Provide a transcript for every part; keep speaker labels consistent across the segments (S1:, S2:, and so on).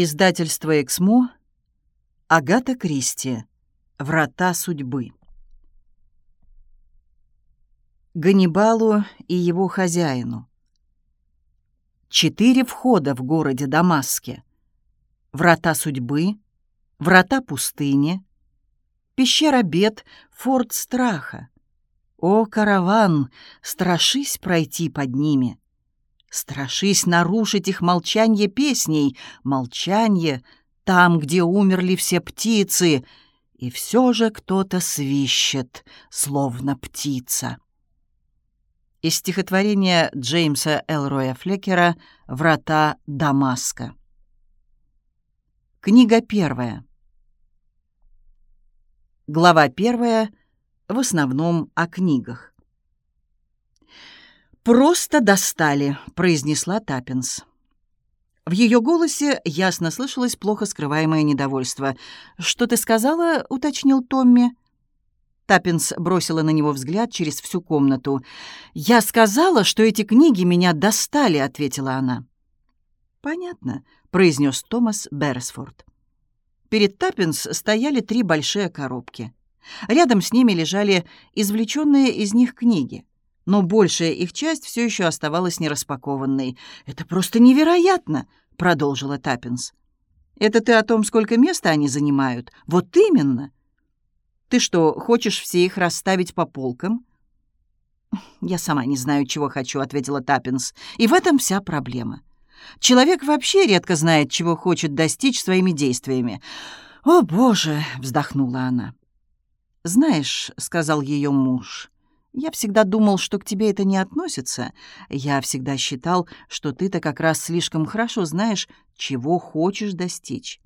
S1: Издательство «Эксмо», Агата Кристи, «Врата судьбы». Ганнибалу и его хозяину. Четыре входа в городе Дамаске. Врата судьбы, врата пустыни, пещера бед, форт страха. О, караван, страшись пройти под ними. Страшись нарушить их молчанье песней, молчанье там, где умерли все птицы, и все же кто-то свищет, словно птица. Из стихотворения Джеймса Элроя Флекера «Врата Дамаска». Книга первая. Глава первая в основном о книгах. «Просто достали», — произнесла Таппинс. В ее голосе ясно слышалось плохо скрываемое недовольство. «Что ты сказала?» — уточнил Томми. Таппинс бросила на него взгляд через всю комнату. «Я сказала, что эти книги меня достали», — ответила она. «Понятно», — произнес Томас Берресфорд. Перед Таппинс стояли три большие коробки. Рядом с ними лежали извлеченные из них книги но большая их часть все еще оставалась нераспакованной. «Это просто невероятно!» — продолжила Таппинс. «Это ты о том, сколько места они занимают? Вот именно!» «Ты что, хочешь все их расставить по полкам?» «Я сама не знаю, чего хочу», — ответила Таппинс. «И в этом вся проблема. Человек вообще редко знает, чего хочет достичь своими действиями». «О, Боже!» — вздохнула она. «Знаешь», — сказал ее муж, — я всегда думал, что к тебе это не относится. Я всегда считал, что ты-то как раз слишком хорошо знаешь, чего хочешь достичь.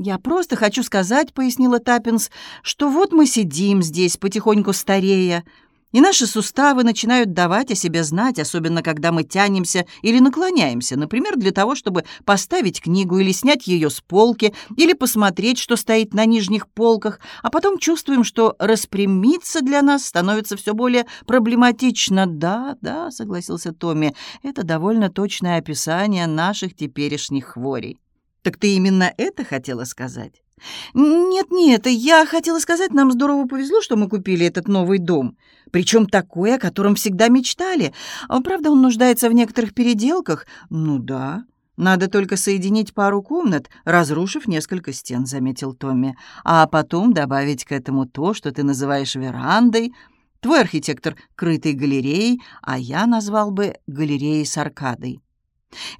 S1: «Я просто хочу сказать», — пояснила Таппинс, «что вот мы сидим здесь, потихоньку старея, и наши суставы начинают давать о себе знать, особенно когда мы тянемся или наклоняемся, например, для того, чтобы поставить книгу или снять ее с полки, или посмотреть, что стоит на нижних полках, а потом чувствуем, что распрямиться для нас становится все более проблематично. «Да, да», — согласился Томми, — «это довольно точное описание наших теперешних хворей». «Так ты именно это хотела сказать?» «Нет-нет, я хотела сказать, нам здорово повезло, что мы купили этот новый дом. Причем такой, о котором всегда мечтали. А, правда, он нуждается в некоторых переделках. Ну да, надо только соединить пару комнат, разрушив несколько стен», — заметил Томми. «А потом добавить к этому то, что ты называешь верандой. Твой архитектор — крытой галереей, а я назвал бы галереей с аркадой».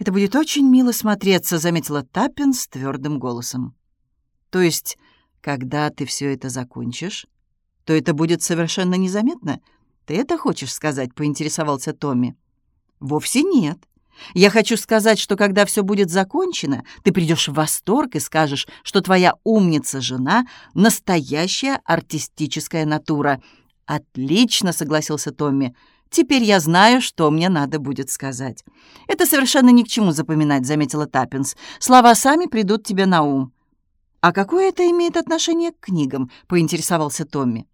S1: «Это будет очень мило смотреться», — заметила Таппин с твердым голосом. То есть, когда ты все это закончишь, то это будет совершенно незаметно? Ты это хочешь сказать?» — поинтересовался Томми. «Вовсе нет. Я хочу сказать, что когда все будет закончено, ты придешь в восторг и скажешь, что твоя умница-жена — настоящая артистическая натура». «Отлично», — согласился Томми. «Теперь я знаю, что мне надо будет сказать». «Это совершенно ни к чему запоминать», — заметила Таппинс. «Слова сами придут тебе на ум». «А какое это имеет отношение к книгам?» — поинтересовался Томми.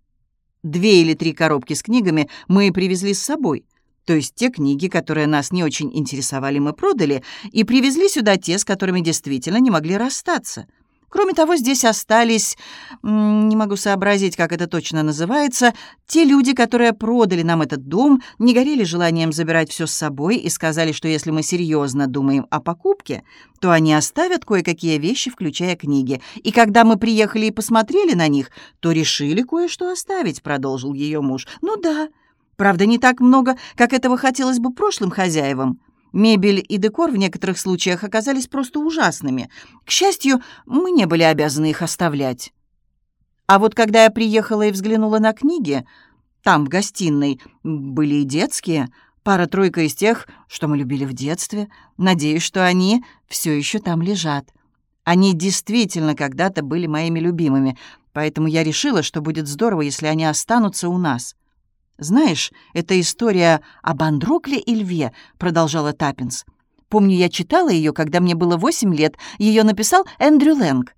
S1: «Две или три коробки с книгами мы привезли с собой. То есть те книги, которые нас не очень интересовали, мы продали, и привезли сюда те, с которыми действительно не могли расстаться. Кроме того, здесь остались, не могу сообразить, как это точно называется, те люди, которые продали нам этот дом, не горели желанием забирать все с собой и сказали, что если мы серьезно думаем о покупке, то они оставят кое-какие вещи, включая книги. И когда мы приехали и посмотрели на них, то решили кое-что оставить, продолжил ее муж. Ну да, правда, не так много, как этого хотелось бы прошлым хозяевам. Мебель и декор в некоторых случаях оказались просто ужасными. К счастью, мы не были обязаны их оставлять. А вот когда я приехала и взглянула на книги, там, в гостиной, были и детские, пара-тройка из тех, что мы любили в детстве. Надеюсь, что они все еще там лежат. Они действительно когда-то были моими любимыми, поэтому я решила, что будет здорово, если они останутся у нас. «Знаешь, это история об Андрокле и льве», — продолжала Таппинс. «Помню, я читала ее, когда мне было восемь лет. Ее написал Эндрю Лэнг».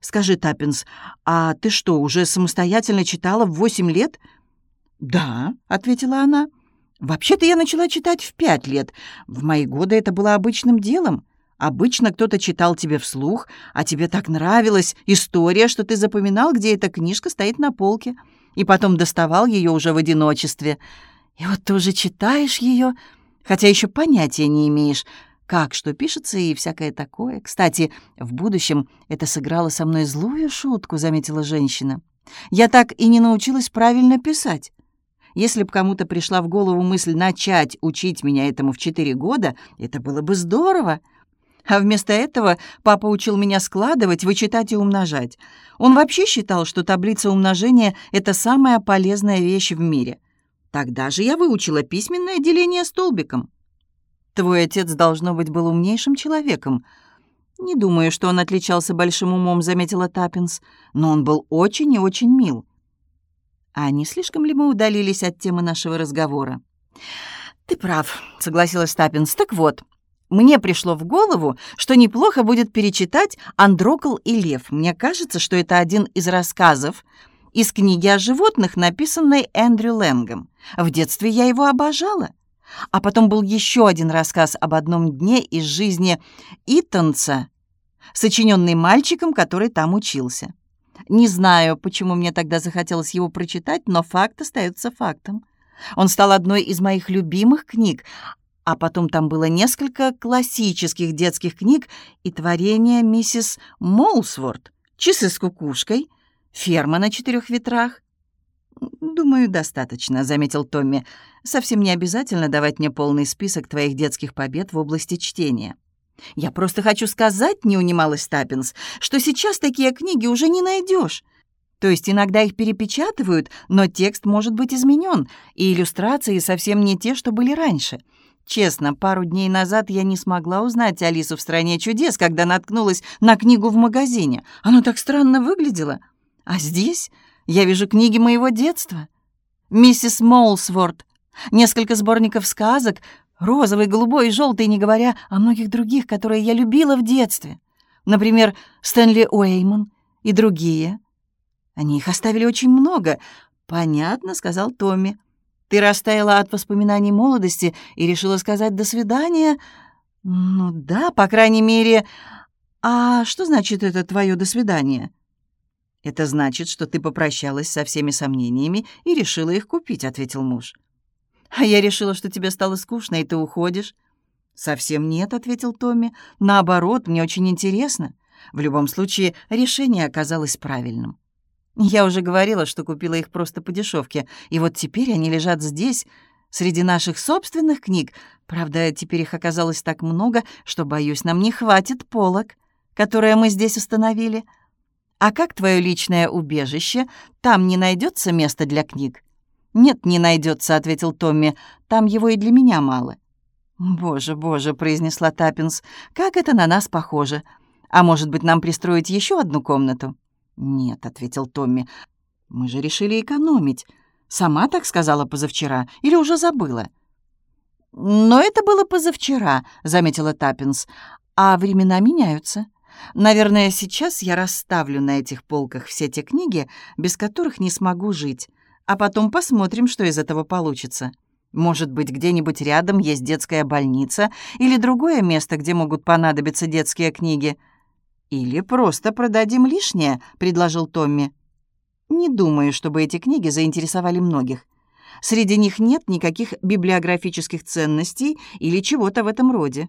S1: «Скажи, Таппинс, а ты что, уже самостоятельно читала в восемь лет?» «Да», — ответила она. «Вообще-то я начала читать в пять лет. В мои годы это было обычным делом. Обычно кто-то читал тебе вслух, а тебе так нравилась история, что ты запоминал, где эта книжка стоит на полке, и потом доставал ее уже в одиночестве. И вот ты уже читаешь ее, хотя еще понятия не имеешь, как что пишется и всякое такое. Кстати, в будущем это сыграло со мной злую шутку, заметила женщина. Я так и не научилась правильно писать. Если бы кому-то пришла в голову мысль начать учить меня этому в четыре года, это было бы здорово. А вместо этого папа учил меня складывать, вычитать и умножать. Он вообще считал, что таблица умножения — это самая полезная вещь в мире. Тогда же я выучила письменное деление столбиком. Твой отец, должно быть, был умнейшим человеком. Не думаю, что он отличался большим умом, заметила Таппинс, но он был очень и очень мил. А не слишком ли мы удалились от темы нашего разговора? «Ты прав», — согласилась Таппинс. «Так вот, мне пришло в голову, что неплохо будет перечитать «Андрокл и лев». Мне кажется, что это один из рассказов из книги о животных, написанной Эндрю Лэнгом. В детстве я его обожала. А потом был еще один рассказ об одном дне из жизни Итанца, сочиненный мальчиком, который там учился. Не знаю, почему мне тогда захотелось его прочитать, но факт остается фактом. Он стал одной из моих любимых книг, а потом там было несколько классических детских книг и творения миссис Молсворт, «Часы с кукушкой», «Ферма на четырех ветрах». «Думаю, достаточно», — заметил Томми. «Совсем не обязательно давать мне полный список твоих детских побед в области чтения». «Я просто хочу сказать, — не унималась Таппинс, — что сейчас такие книги уже не найдешь. То есть иногда их перепечатывают, но текст может быть изменен, и иллюстрации совсем не те, что были раньше. Честно, пару дней назад я не смогла узнать Алису в «Стране чудес», когда наткнулась на книгу в магазине. Оно так странно выглядело. А здесь я вижу книги моего детства. Миссис Молсворт, несколько сборников сказок, Розовый, голубой и желтый, не говоря о многих других, которые я любила в детстве. Например, Стэнли Уэйман и другие. Они их оставили очень много. «Понятно», — сказал Томми. «Ты растаяла от воспоминаний молодости и решила сказать «до свидания»?» «Ну да, по крайней мере. А что значит это твое «до свидания»?» «Это значит, что ты попрощалась со всеми сомнениями и решила их купить», — ответил муж. А я решила, что тебе стало скучно, и ты уходишь». «Совсем нет», — ответил Томми. «Наоборот, мне очень интересно. В любом случае, решение оказалось правильным. Я уже говорила, что купила их просто по дешевке, и вот теперь они лежат здесь, среди наших собственных книг. Правда, теперь их оказалось так много, что, боюсь, нам не хватит полок, которые мы здесь установили. А как твое личное убежище? Там не найдется места для книг?» «Нет, не найдется», — ответил Томми. «Там его и для меня мало». «Боже, боже», — произнесла Таппинс, — «как это на нас похоже. А может быть, нам пристроить еще одну комнату?» «Нет», — ответил Томми. «Мы же решили экономить. Сама так сказала позавчера или уже забыла?» «Но это было позавчера», — заметила Таппинс. «А времена меняются. Наверное, сейчас я расставлю на этих полках все те книги, без которых не смогу жить а потом посмотрим, что из этого получится. Может быть, где-нибудь рядом есть детская больница или другое место, где могут понадобиться детские книги. Или просто продадим лишнее, предложил Томми. Не думаю, чтобы эти книги заинтересовали многих. Среди них нет никаких библиографических ценностей или чего-то в этом роде.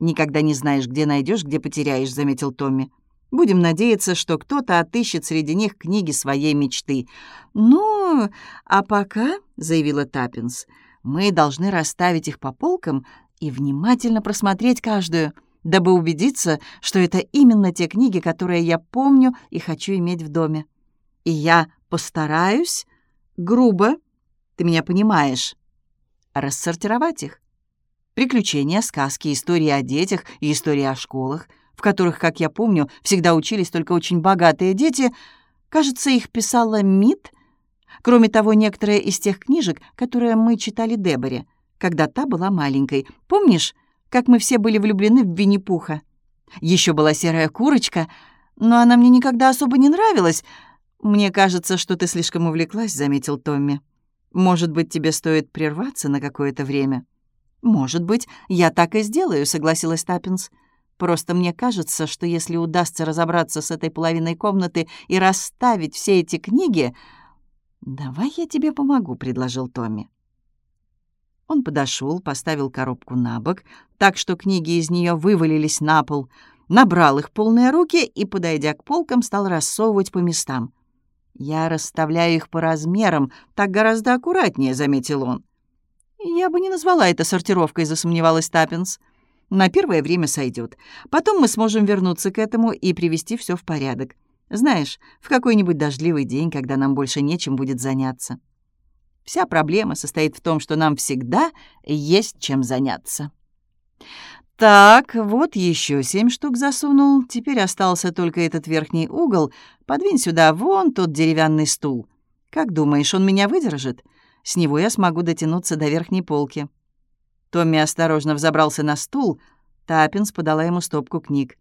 S1: «Никогда не знаешь, где найдешь, где потеряешь», — заметил Томми. Будем надеяться, что кто-то отыщет среди них книги своей мечты. «Ну, а пока», — заявила Таппинс, — «мы должны расставить их по полкам и внимательно просмотреть каждую, дабы убедиться, что это именно те книги, которые я помню и хочу иметь в доме. И я постараюсь, грубо, ты меня понимаешь, рассортировать их. Приключения, сказки, истории о детях и истории о школах — в которых, как я помню, всегда учились только очень богатые дети, кажется, их писала Мит. Кроме того, некоторые из тех книжек, которые мы читали Деборе, когда та была маленькой. Помнишь, как мы все были влюблены в Винни-Пуха? Еще была серая курочка, но она мне никогда особо не нравилась. Мне кажется, что ты слишком увлеклась, — заметил Томми. Может быть, тебе стоит прерваться на какое-то время?» «Может быть, я так и сделаю», — согласилась Таппинс. «Просто мне кажется, что если удастся разобраться с этой половиной комнаты и расставить все эти книги...» «Давай я тебе помогу», — предложил Томми. Он подошел, поставил коробку на бок, так что книги из нее вывалились на пол, набрал их полные руки и, подойдя к полкам, стал рассовывать по местам. «Я расставляю их по размерам, так гораздо аккуратнее», — заметил он. «Я бы не назвала это сортировкой», — засомневалась Таппинс. «На первое время сойдет. Потом мы сможем вернуться к этому и привести все в порядок. Знаешь, в какой-нибудь дождливый день, когда нам больше нечем будет заняться. Вся проблема состоит в том, что нам всегда есть чем заняться». «Так, вот еще семь штук засунул. Теперь остался только этот верхний угол. Подвинь сюда вон тот деревянный стул. Как думаешь, он меня выдержит?» С него я смогу дотянуться до верхней полки». Томми осторожно взобрался на стул. Таппинс подала ему стопку книг.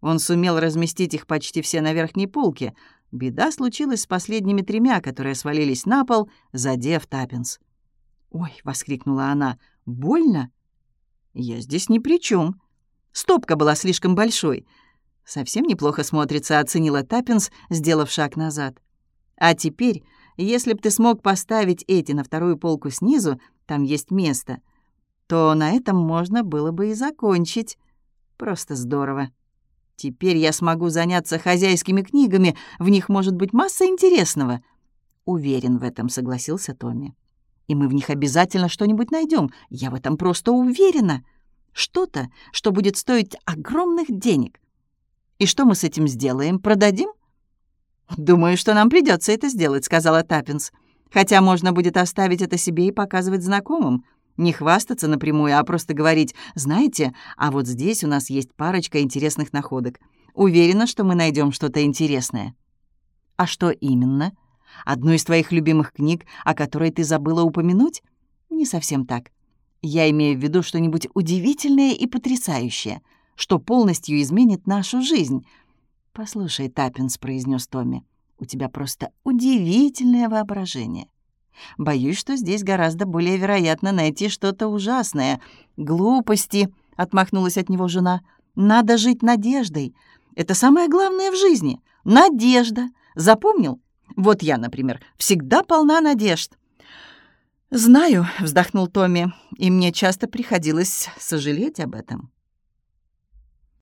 S1: Он сумел разместить их почти все на верхней полке. Беда случилась с последними тремя, которые свалились на пол, задев Таппинс. «Ой!» — воскликнула она. «Больно?» «Я здесь ни при чем. Стопка была слишком большой». «Совсем неплохо смотрится», — оценила Таппинс, сделав шаг назад. «А теперь если б ты смог поставить эти на вторую полку снизу, там есть место, то на этом можно было бы и закончить. Просто здорово. Теперь я смогу заняться хозяйскими книгами, в них может быть масса интересного. Уверен в этом, согласился Томми. И мы в них обязательно что-нибудь найдем. Я в этом просто уверена. Что-то, что будет стоить огромных денег. И что мы с этим сделаем? Продадим? «Думаю, что нам придется это сделать», — сказала Таппинс. «Хотя можно будет оставить это себе и показывать знакомым. Не хвастаться напрямую, а просто говорить, знаете, а вот здесь у нас есть парочка интересных находок. Уверена, что мы найдем что-то интересное». «А что именно? Одну из твоих любимых книг, о которой ты забыла упомянуть?» «Не совсем так. Я имею в виду что-нибудь удивительное и потрясающее, что полностью изменит нашу жизнь». «Послушай, Таппинс», — произнес Томми, — «у тебя просто удивительное воображение. Боюсь, что здесь гораздо более вероятно найти что-то ужасное. Глупости», — отмахнулась от него жена. «Надо жить надеждой. Это самое главное в жизни. Надежда. Запомнил? Вот я, например, всегда полна надежд». «Знаю», — вздохнул Томми, — «и мне часто приходилось сожалеть об этом».